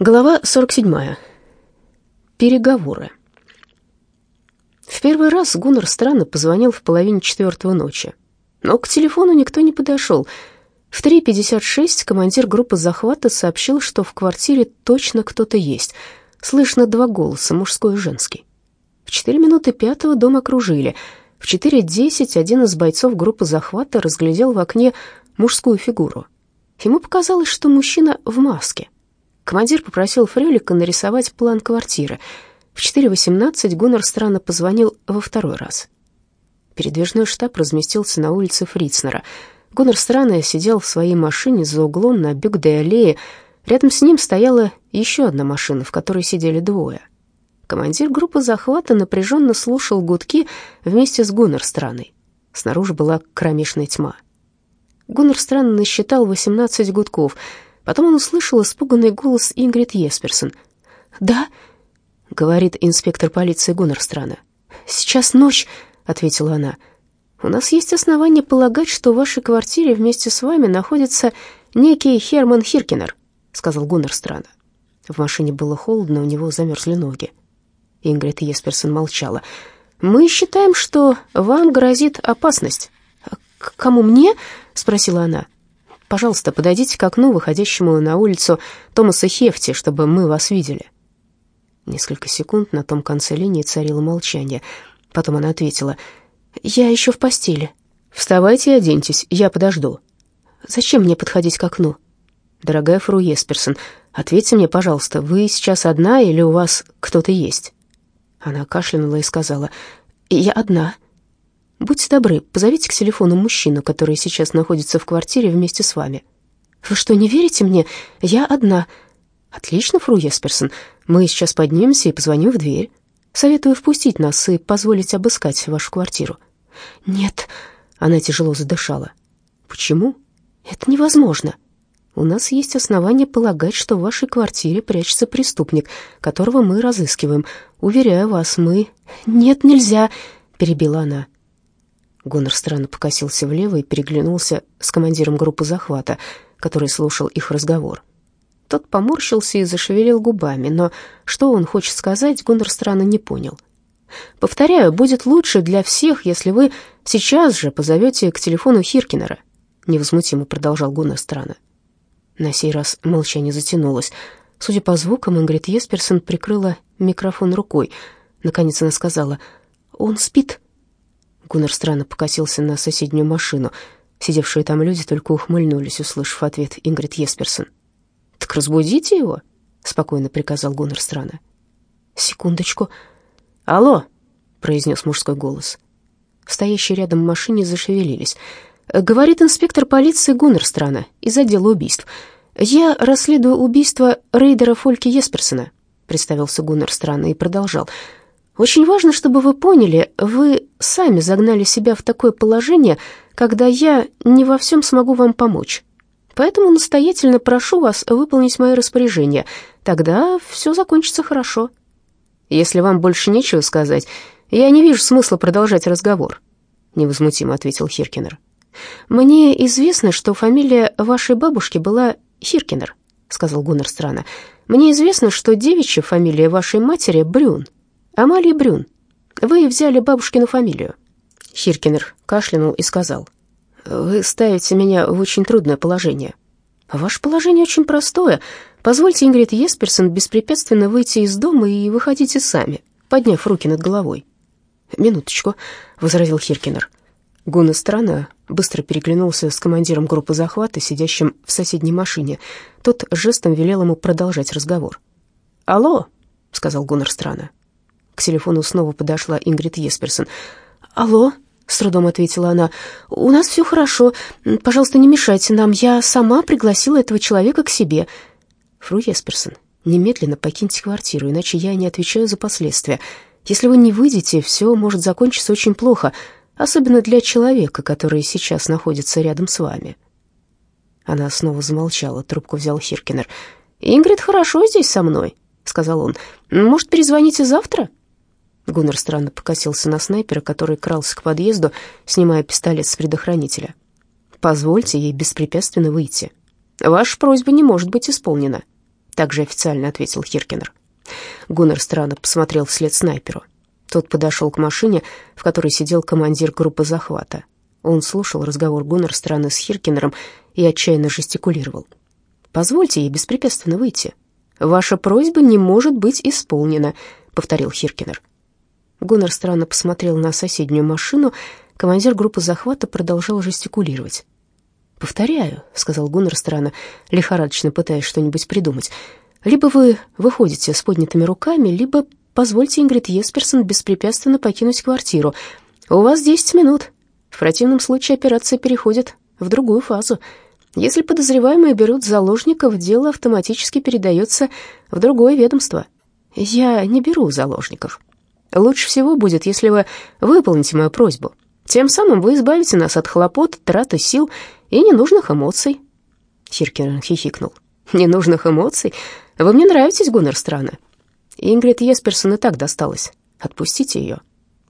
Глава 47. Переговоры. В первый раз Гуннар странно позвонил в половине четвертого ночи. Но к телефону никто не подошел. В 3.56 командир группы захвата сообщил, что в квартире точно кто-то есть. Слышно два голоса, мужской и женский. В 4 минуты пятого дом окружили. В 4.10 один из бойцов группы захвата разглядел в окне мужскую фигуру. Ему показалось, что мужчина в маске — Командир попросил Фрелика нарисовать план квартиры. В 4.18 Гуннар странно позвонил во второй раз. Передвижной штаб разместился на улице Фрицнера. Гуннар странно сидел в своей машине за углом на Бюгдей аллее. Рядом с ним стояла еще одна машина, в которой сидели двое. Командир группы захвата напряженно слушал гудки вместе с Гуннар Страной. Снаружи была кромешная тьма. Гуннар странно насчитал 18 гудков — Потом он услышал испуганный голос Ингрид Есперсон. «Да», — говорит инспектор полиции Гуннерстрана. «Сейчас ночь», — ответила она. «У нас есть основания полагать, что в вашей квартире вместе с вами находится некий Херман Хиркинер», — сказал Гуннерстрана. В машине было холодно, у него замерзли ноги. Ингрид Есперсон молчала. «Мы считаем, что вам грозит опасность». «К кому мне?» — спросила она. Пожалуйста, подойдите к окну, выходящему на улицу Томаса Хефти, чтобы мы вас видели». Несколько секунд на том конце линии царило молчание. Потом она ответила, «Я еще в постели». «Вставайте и оденьтесь, я подожду». «Зачем мне подходить к окну?» «Дорогая фру Есперсон, ответьте мне, пожалуйста, вы сейчас одна или у вас кто-то есть?» Она кашлянула и сказала, «Я одна». Будьте добры, позовите к телефону мужчину, который сейчас находится в квартире вместе с вами. Вы что, не верите мне? Я одна. Отлично, фру Есперсон. Мы сейчас поднимемся и позвоним в дверь. Советую впустить нас и позволить обыскать вашу квартиру. Нет, она тяжело задышала. Почему? Это невозможно. У нас есть основания полагать, что в вашей квартире прячется преступник, которого мы разыскиваем. Уверяю вас, мы... Нет, нельзя, перебила она. Гонор странно покосился влево и переглянулся с командиром группы захвата, который слушал их разговор. Тот поморщился и зашевелил губами, но что он хочет сказать, Гонор странно не понял. «Повторяю, будет лучше для всех, если вы сейчас же позовете к телефону Хиркинера», невозмутимо продолжал Гуннер странно. На сей раз молчание затянулось. Судя по звукам, Ингрид Есперсон прикрыла микрофон рукой. Наконец она сказала, «Он спит». Гуннер странно покосился на соседнюю машину. Сидевшие там люди только ухмыльнулись, услышав ответ Ингрид Есперсон. «Так разбудите его», — спокойно приказал Гуннер странно. «Секундочку». «Алло», — произнес мужской голос. Стоящие рядом в машине зашевелились. «Говорит инспектор полиции Гуннерстрана из отдела убийств. Я расследую убийство рейдера Фольки Есперсона», — представился Гуннерстрана и продолжал. Очень важно, чтобы вы поняли, вы сами загнали себя в такое положение, когда я не во всем смогу вам помочь. Поэтому настоятельно прошу вас выполнить мои распоряжения. Тогда все закончится хорошо. Если вам больше нечего сказать, я не вижу смысла продолжать разговор, невозмутимо ответил Хиркинер. Мне известно, что фамилия вашей бабушки была Хиркинер, сказал Гуннер странно. Мне известно, что девичья фамилия вашей матери Брюн. «Амалия Брюн, вы взяли бабушкину фамилию». Хиркинер кашлянул и сказал, «Вы ставите меня в очень трудное положение». «Ваше положение очень простое. Позвольте Ингрид Есперсон беспрепятственно выйти из дома и выходите сами, подняв руки над головой». «Минуточку», — возразил Хиркинер. Гуна странно быстро переглянулся с командиром группы захвата, сидящим в соседней машине. Тот жестом велел ему продолжать разговор. «Алло», — сказал Гуннер странно. К телефону снова подошла Ингрид Есперсон. «Алло?» — с трудом ответила она. «У нас все хорошо. Пожалуйста, не мешайте нам. Я сама пригласила этого человека к себе». «Фру Есперсон, немедленно покиньте квартиру, иначе я не отвечаю за последствия. Если вы не выйдете, все может закончиться очень плохо, особенно для человека, который сейчас находится рядом с вами». Она снова замолчала, трубку взял Хиркинер. «Ингрид хорошо здесь со мной», — сказал он. «Может, перезвоните завтра?» Гуннер странно покосился на снайпера, который крался к подъезду, снимая пистолет с предохранителя. «Позвольте ей беспрепятственно выйти. Ваша просьба не может быть исполнена». также официально ответил Хиркинер. Гуннер странно посмотрел вслед снайперу. Тот подошел к машине, в которой сидел командир группы захвата. Он слушал разговор Гуннер странно с Хиркинером и отчаянно жестикулировал. «Позвольте ей беспрепятственно выйти. Ваша просьба не может быть исполнена», — повторил Хиркинер. Гуннер странно посмотрел на соседнюю машину. Командир группы захвата продолжал жестикулировать. «Повторяю», — сказал Гуннер странно, лихорадочно пытаясь что-нибудь придумать. «Либо вы выходите с поднятыми руками, либо позвольте Ингрид Есперсон беспрепятственно покинуть квартиру. У вас десять минут. В противном случае операция переходит в другую фазу. Если подозреваемые берут заложников, дело автоматически передается в другое ведомство. Я не беру заложников. Лучше всего будет, если вы выполните мою просьбу. Тем самым вы избавите нас от хлопот, траты сил и ненужных эмоций». Хиркерен хихикнул. «Ненужных эмоций? Вы мне нравитесь, Гуннер Страна. Ингрид Есперсон и так досталось. Отпустите ее».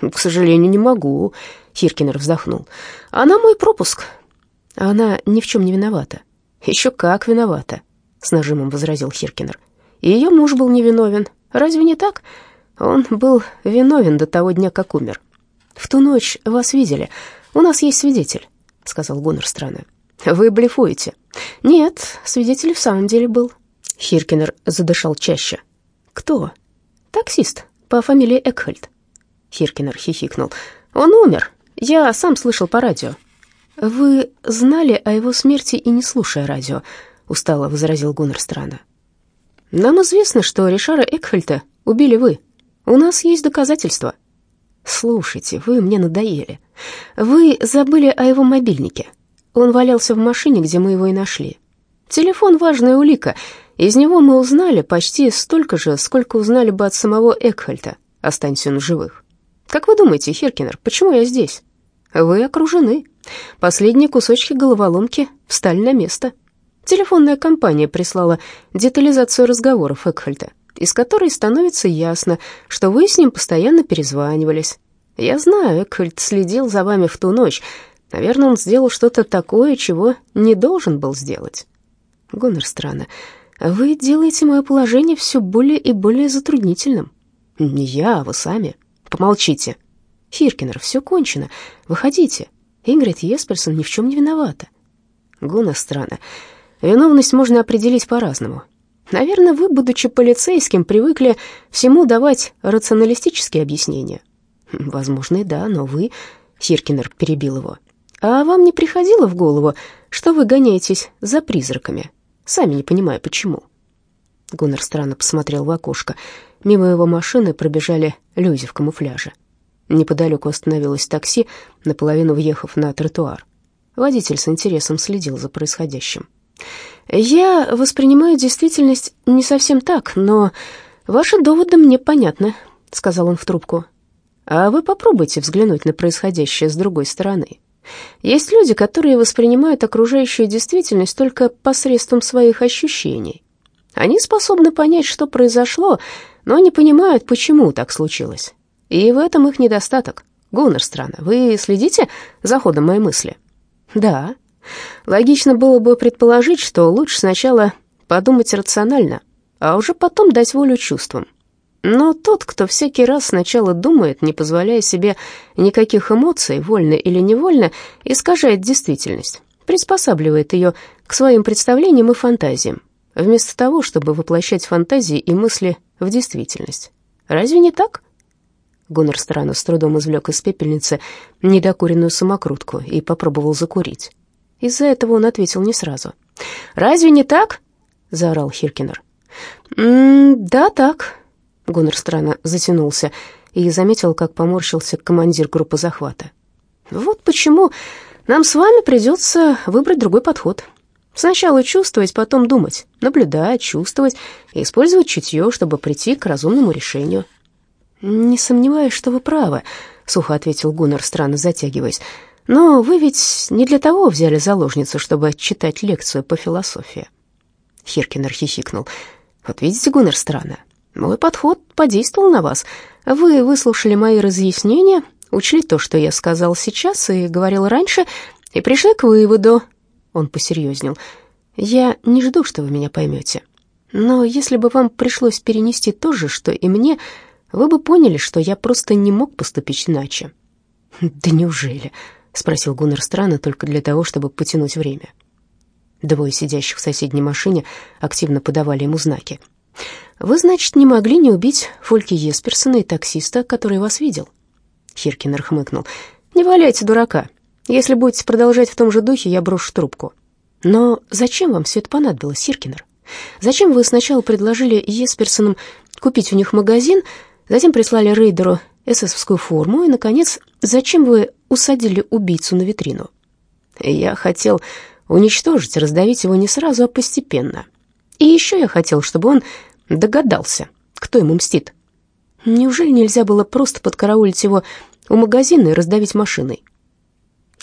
«К сожалению, не могу», — Хиркинер вздохнул. «Она мой пропуск». «Она ни в чем не виновата». «Еще как виновата», — с нажимом возразил Хиркинер. «Ее муж был невиновен. Разве не так? Он был виновен до того дня, как умер. В ту ночь вас видели. У нас есть свидетель», — сказал Гуннер странно. «Вы блефуете». «Нет, свидетель в самом деле был». Хиркинер задышал чаще. «Кто?» «Таксист по фамилии Экхальд». Хиркинер хихикнул. «Он умер. Я сам слышал по радио». «Вы знали о его смерти и не слушая радио», — устало возразил Гуннер странно. «Нам известно, что Ришара Экхальта убили вы. У нас есть доказательства». «Слушайте, вы мне надоели. Вы забыли о его мобильнике. Он валялся в машине, где мы его и нашли. Телефон — важная улика. Из него мы узнали почти столько же, сколько узнали бы от самого Экхальта, останься он живых. Как вы думаете, Херкинер, почему я здесь? Вы окружены. Последние кусочки головоломки встали на место. Телефонная компания прислала детализацию разговоров Экхальта, из которой становится ясно, что вы с ним постоянно перезванивались. Я знаю, Экхальт следил за вами в ту ночь. Наверное, он сделал что-то такое, чего не должен был сделать. Гонор странно. Вы делаете мое положение все более и более затруднительным. Не я, а вы сами. Помолчите. Фиркинер, все кончено. Выходите. Ингрид Есперсон ни в чем не виновата. Гуна странно. Виновность можно определить по-разному. Наверное, вы, будучи полицейским, привыкли всему давать рационалистические объяснения. Возможно, и да, но вы... Хиркинер перебил его. А вам не приходило в голову, что вы гоняетесь за призраками? Сами не понимаю, почему. Гуннер странно посмотрел в окошко. Мимо его машины пробежали люди в камуфляже. Неподалеку остановилось такси, наполовину въехав на тротуар. Водитель с интересом следил за происходящим. «Я воспринимаю действительность не совсем так, но ваши доводы мне понятны», — сказал он в трубку. «А вы попробуйте взглянуть на происходящее с другой стороны. Есть люди, которые воспринимают окружающую действительность только посредством своих ощущений. Они способны понять, что произошло, но не понимают, почему так случилось. И в этом их недостаток. Гуннер странно. Вы следите за ходом моей мысли? Да. Логично было бы предположить, что лучше сначала подумать рационально, а уже потом дать волю чувствам. Но тот, кто всякий раз сначала думает, не позволяя себе никаких эмоций, вольно или невольно, искажает действительность, приспосабливает ее к своим представлениям и фантазиям, вместо того, чтобы воплощать фантазии и мысли в действительность. Разве не так? Гуннер странно с трудом извлек из пепельницы недокуренную самокрутку и попробовал закурить. Из-за этого он ответил не сразу. «Разве не так?» — заорал Хиркинер. «М -м, «Да, так», Гуннер странно затянулся и заметил, как поморщился командир группы захвата. «Вот почему нам с вами придется выбрать другой подход. Сначала чувствовать, потом думать, наблюдать, чувствовать и использовать чутье, чтобы прийти к разумному решению». «Не сомневаюсь, что вы правы», — сухо ответил Гуннер, странно затягиваясь. «Но вы ведь не для того взяли заложницу, чтобы читать лекцию по философии». Хиркинер хихикнул. «Вот видите, Гуннер, странно. Мой подход подействовал на вас. Вы выслушали мои разъяснения, учли то, что я сказал сейчас и говорил раньше, и пришли к выводу...» Он посерьезнел. «Я не жду, что вы меня поймете. Но если бы вам пришлось перенести то же, что и мне, вы бы поняли, что я просто не мог поступить иначе». «Да неужели?» — спросил Гуннер странно только для того, чтобы потянуть время. Двое сидящих в соседней машине активно подавали ему знаки. «Вы, значит, не могли не убить Фольки Есперсона и таксиста, который вас видел?» Хиркинер хмыкнул. «Не валяйте дурака. Если будете продолжать в том же духе, я брошу трубку». «Но зачем вам все это понадобилось, Хиркинер? Зачем вы сначала предложили Есперсонам купить у них магазин, затем прислали рейдеру эсэсовскую форму, и, наконец, зачем вы усадили убийцу на витрину?» «Я хотел уничтожить, раздавить его не сразу, а постепенно. И еще я хотел, чтобы он догадался, кто ему мстит. Неужели нельзя было просто подкараулить его у магазина и раздавить машиной?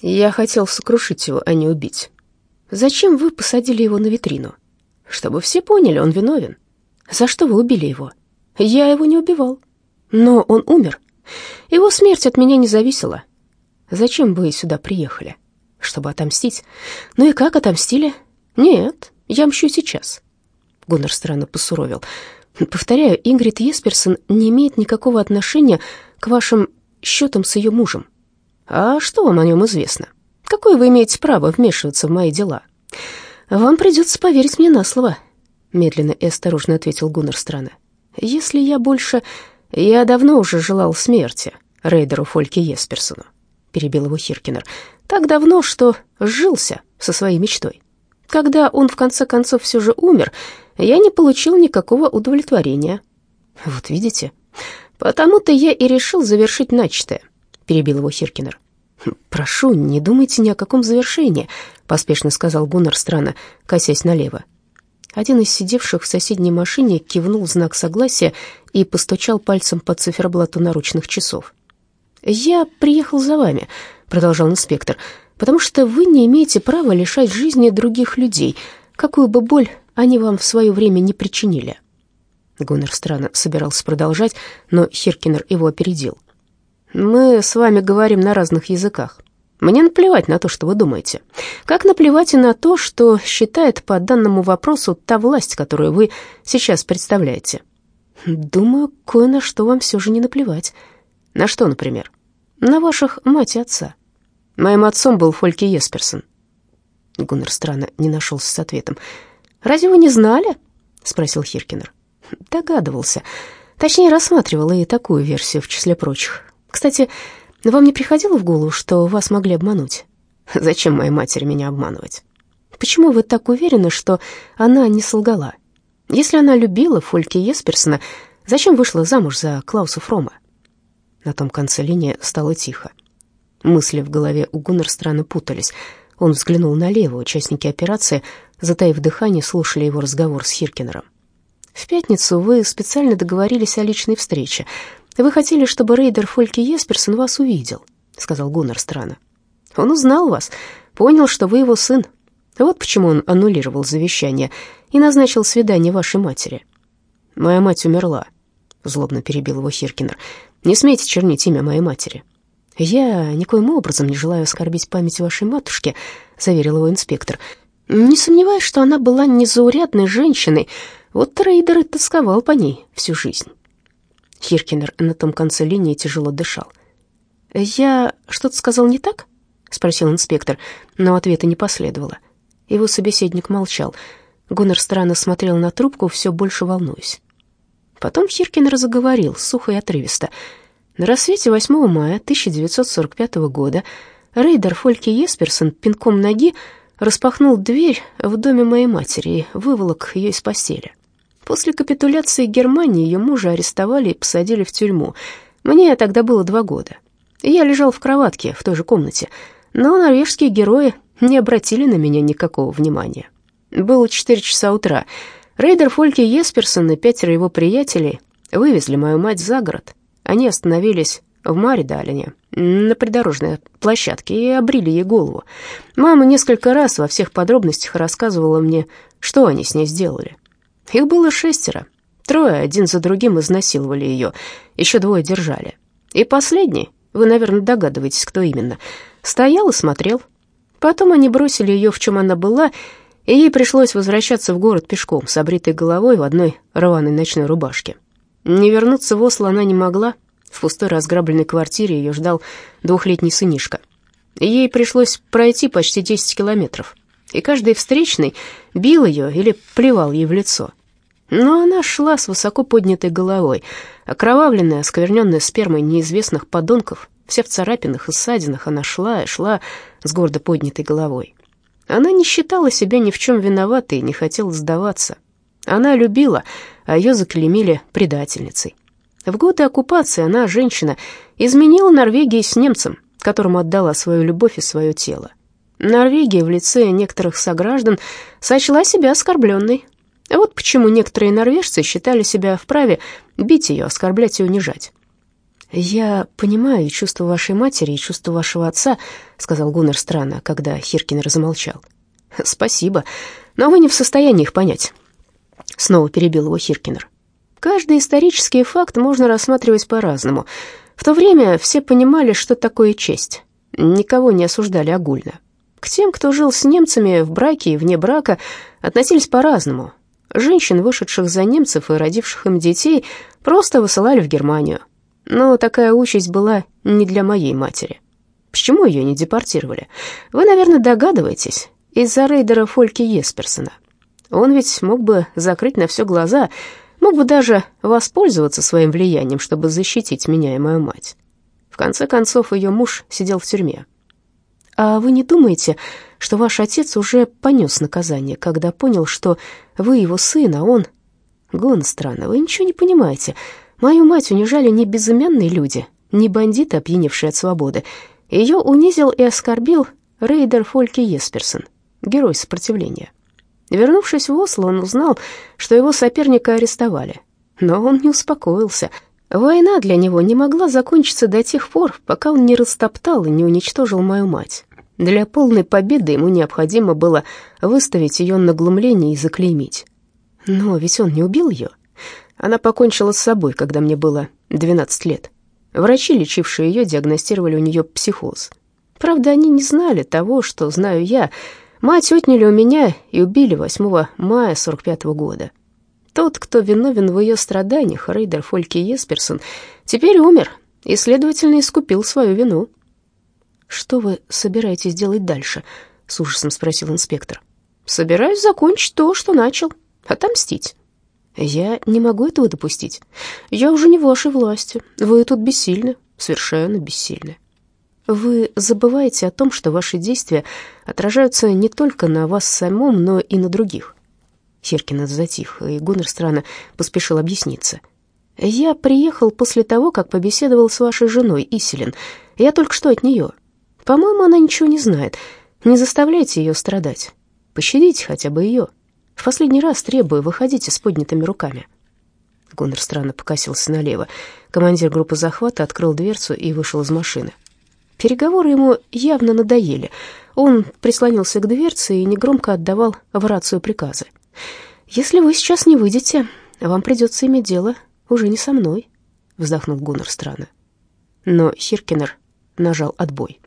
Я хотел сокрушить его, а не убить. Зачем вы посадили его на витрину? Чтобы все поняли, он виновен. За что вы убили его? Я его не убивал. Но он умер. Его смерть от меня не зависела. Зачем вы сюда приехали? Чтобы отомстить? Ну и как отомстили? Нет, я мщу сейчас. Гуннер странно посуровил. Повторяю, Ингрид Есперсон не имеет никакого отношения к вашим счетам с ее мужем. А что вам о нем известно? Какое вы имеете право вмешиваться в мои дела? Вам придется поверить мне на слово, медленно и осторожно ответил Гуннер странно. Если я больше... Я давно уже желал смерти рейдеру Фольке Есперсону, перебил его Хиркинер. Так давно, что сжился со своей мечтой. Когда он в конце концов все же умер, я не получил никакого удовлетворения. Вот видите, потому-то я и решил завершить начатое, перебил его Хиркинер. Прошу, не думайте ни о каком завершении, поспешно сказал Гуннар странно, косясь налево. Один из сидевших в соседней машине кивнул знак согласия и постучал пальцем по циферблату наручных часов. «Я приехал за вами», — продолжал инспектор, «потому что вы не имеете права лишать жизни других людей, какую бы боль они вам в свое время не причинили». Гуннер странно собирался продолжать, но Хиркинер его опередил. «Мы с вами говорим на разных языках. Мне наплевать на то, что вы думаете. Как наплевать и на то, что считает по данному вопросу та власть, которую вы сейчас представляете. Думаю, кое на что вам все же не наплевать. На что, например? На ваших мать и отца. Моим отцом был Фольки Есперсон. Гуннер странно не нашелся с ответом. «Разве вы не знали?» — спросил Хиркинер. Догадывался. Точнее, рассматривал и такую версию в числе прочих. Кстати, вам не приходило в голову, что вас могли обмануть? Зачем моей матери меня обманывать? Почему вы так уверены, что она не солгала? Если она любила Фольки Есперсона, зачем вышла замуж за Клауса Фрома? На том конце линии стало тихо. Мысли в голове у Гуннер странно путались. Он взглянул налево, участники операции, затаив дыхание, слушали его разговор с Хиркинером. «В пятницу вы специально договорились о личной встрече. Вы хотели, чтобы рейдер Фольки Есперсон вас увидел», — сказал Гуннер странно. «Он узнал вас, понял, что вы его сын. Вот почему он аннулировал завещание и назначил свидание вашей матери». «Моя мать умерла», — злобно перебил его Хиркинер. «Не смейте чернить имя моей матери». «Я никоим образом не желаю оскорбить память вашей матушки», — заверил его инспектор. «Не сомневаюсь, что она была незаурядной женщиной. Вот трейдер и тосковал по ней всю жизнь». Хиркинер на том конце линии тяжело дышал. «Я что-то сказал не так?» — спросил инспектор, но ответа не последовало. Его собеседник молчал. Гуннер странно смотрел на трубку, все больше волнуясь. Потом Хиркинер заговорил, сухо и отрывисто. На рассвете 8 мая 1945 года рейдер Фольки Есперсон пинком ноги распахнул дверь в доме моей матери и выволок ее из постели. После капитуляции Германии ее мужа арестовали и посадили в тюрьму. Мне тогда было два года. Я лежал в кроватке в той же комнате, но норвежские герои не обратили на меня никакого внимания. Было четыре часа утра. Рейдер Фольке Есперсон и пятеро его приятелей вывезли мою мать за город. Они остановились в Маридалине, на придорожной площадке, и обрили ей голову. Мама несколько раз во всех подробностях рассказывала мне, что они с ней сделали. Их было шестеро. Трое один за другим изнасиловали ее, еще двое держали. И последний, вы, наверное, догадываетесь, кто именно, стоял и смотрел. Потом они бросили ее, в чем она была, и ей пришлось возвращаться в город пешком с обритой головой в одной рваной ночной рубашке. Не вернуться в Осло она не могла. В пустой разграбленной квартире ее ждал двухлетний сынишка. Ей пришлось пройти почти 10 километров, и каждый встречный бил ее или плевал ей в лицо. Но она шла с высоко поднятой головой, окровавленная, оскверненная спермой неизвестных подонков, вся в царапинах и ссадинах, она шла и шла с гордо поднятой головой. Она не считала себя ни в чем виноватой и не хотела сдаваться. Она любила, а ее заклеймили предательницей. В годы оккупации она, женщина, изменила Норвегии с немцем, которому отдала свою любовь и свое тело. Норвегия в лице некоторых сограждан сочла себя оскорбленной, вот почему некоторые норвежцы считали себя вправе бить ее, оскорблять и унижать. «Я понимаю чувства вашей матери и чувства вашего отца», — сказал Гуннер странно, когда Хиркинер замолчал. «Спасибо, но вы не в состоянии их понять», — снова перебил его Хиркинер. «Каждый исторический факт можно рассматривать по-разному. В то время все понимали, что такое честь. Никого не осуждали огульно. К тем, кто жил с немцами в браке и вне брака, относились по-разному. Женщин, вышедших за немцев и родивших им детей, просто высылали в Германию. Но такая участь была не для моей матери. Почему ее не депортировали? Вы, наверное, догадываетесь, из-за рейдера Фольки Есперсона. Он ведь мог бы закрыть на все глаза, мог бы даже воспользоваться своим влиянием, чтобы защитить меня и мою мать. В конце концов, ее муж сидел в тюрьме. А вы не думаете, что ваш отец уже понес наказание, когда понял, что вы его сын, а он... Гон, странно, вы ничего не понимаете. Мою мать унижали не безымянные люди, не бандиты, опьяневшие от свободы. Ее унизил и оскорбил рейдер Фольке Есперсон, герой сопротивления. Вернувшись в Осло, он узнал, что его соперника арестовали. Но он не успокоился. Война для него не могла закончиться до тех пор, пока он не растоптал и не уничтожил мою мать. Для полной победы ему необходимо было выставить ее на глумление и заклеймить. Но ведь он не убил ее. Она покончила с собой, когда мне было 12 лет. Врачи, лечившие ее, диагностировали у нее психоз. Правда, они не знали того, что знаю я. Мать отняли у меня и убили 8 мая 45 -го года. Тот, кто виновен в ее страданиях, Рейдер Фольке Есперсон, теперь умер и, следовательно, искупил свою вину. «Что вы собираетесь делать дальше?» — с ужасом спросил инспектор. «Собираюсь закончить то, что начал. Отомстить». «Я не могу этого допустить. Я уже не в вашей власти. Вы тут бессильны, совершенно бессильны». «Вы забываете о том, что ваши действия отражаются не только на вас самом, но и на других». Херкин затих, и Гуннер странно поспешил объясниться. «Я приехал после того, как побеседовал с вашей женой, Иселин. Я только что от нее. По-моему, она ничего не знает. Не заставляйте ее страдать. Пощадите хотя бы ее. В последний раз требую, выходите с поднятыми руками». Гуннер странно покосился налево. Командир группы захвата открыл дверцу и вышел из машины. Переговоры ему явно надоели. Он прислонился к дверце и негромко отдавал в рацию приказы. «Если вы сейчас не выйдете, вам придется иметь дело уже не со мной», — вздохнул Гуннер странно. Но Хиркинер нажал отбой.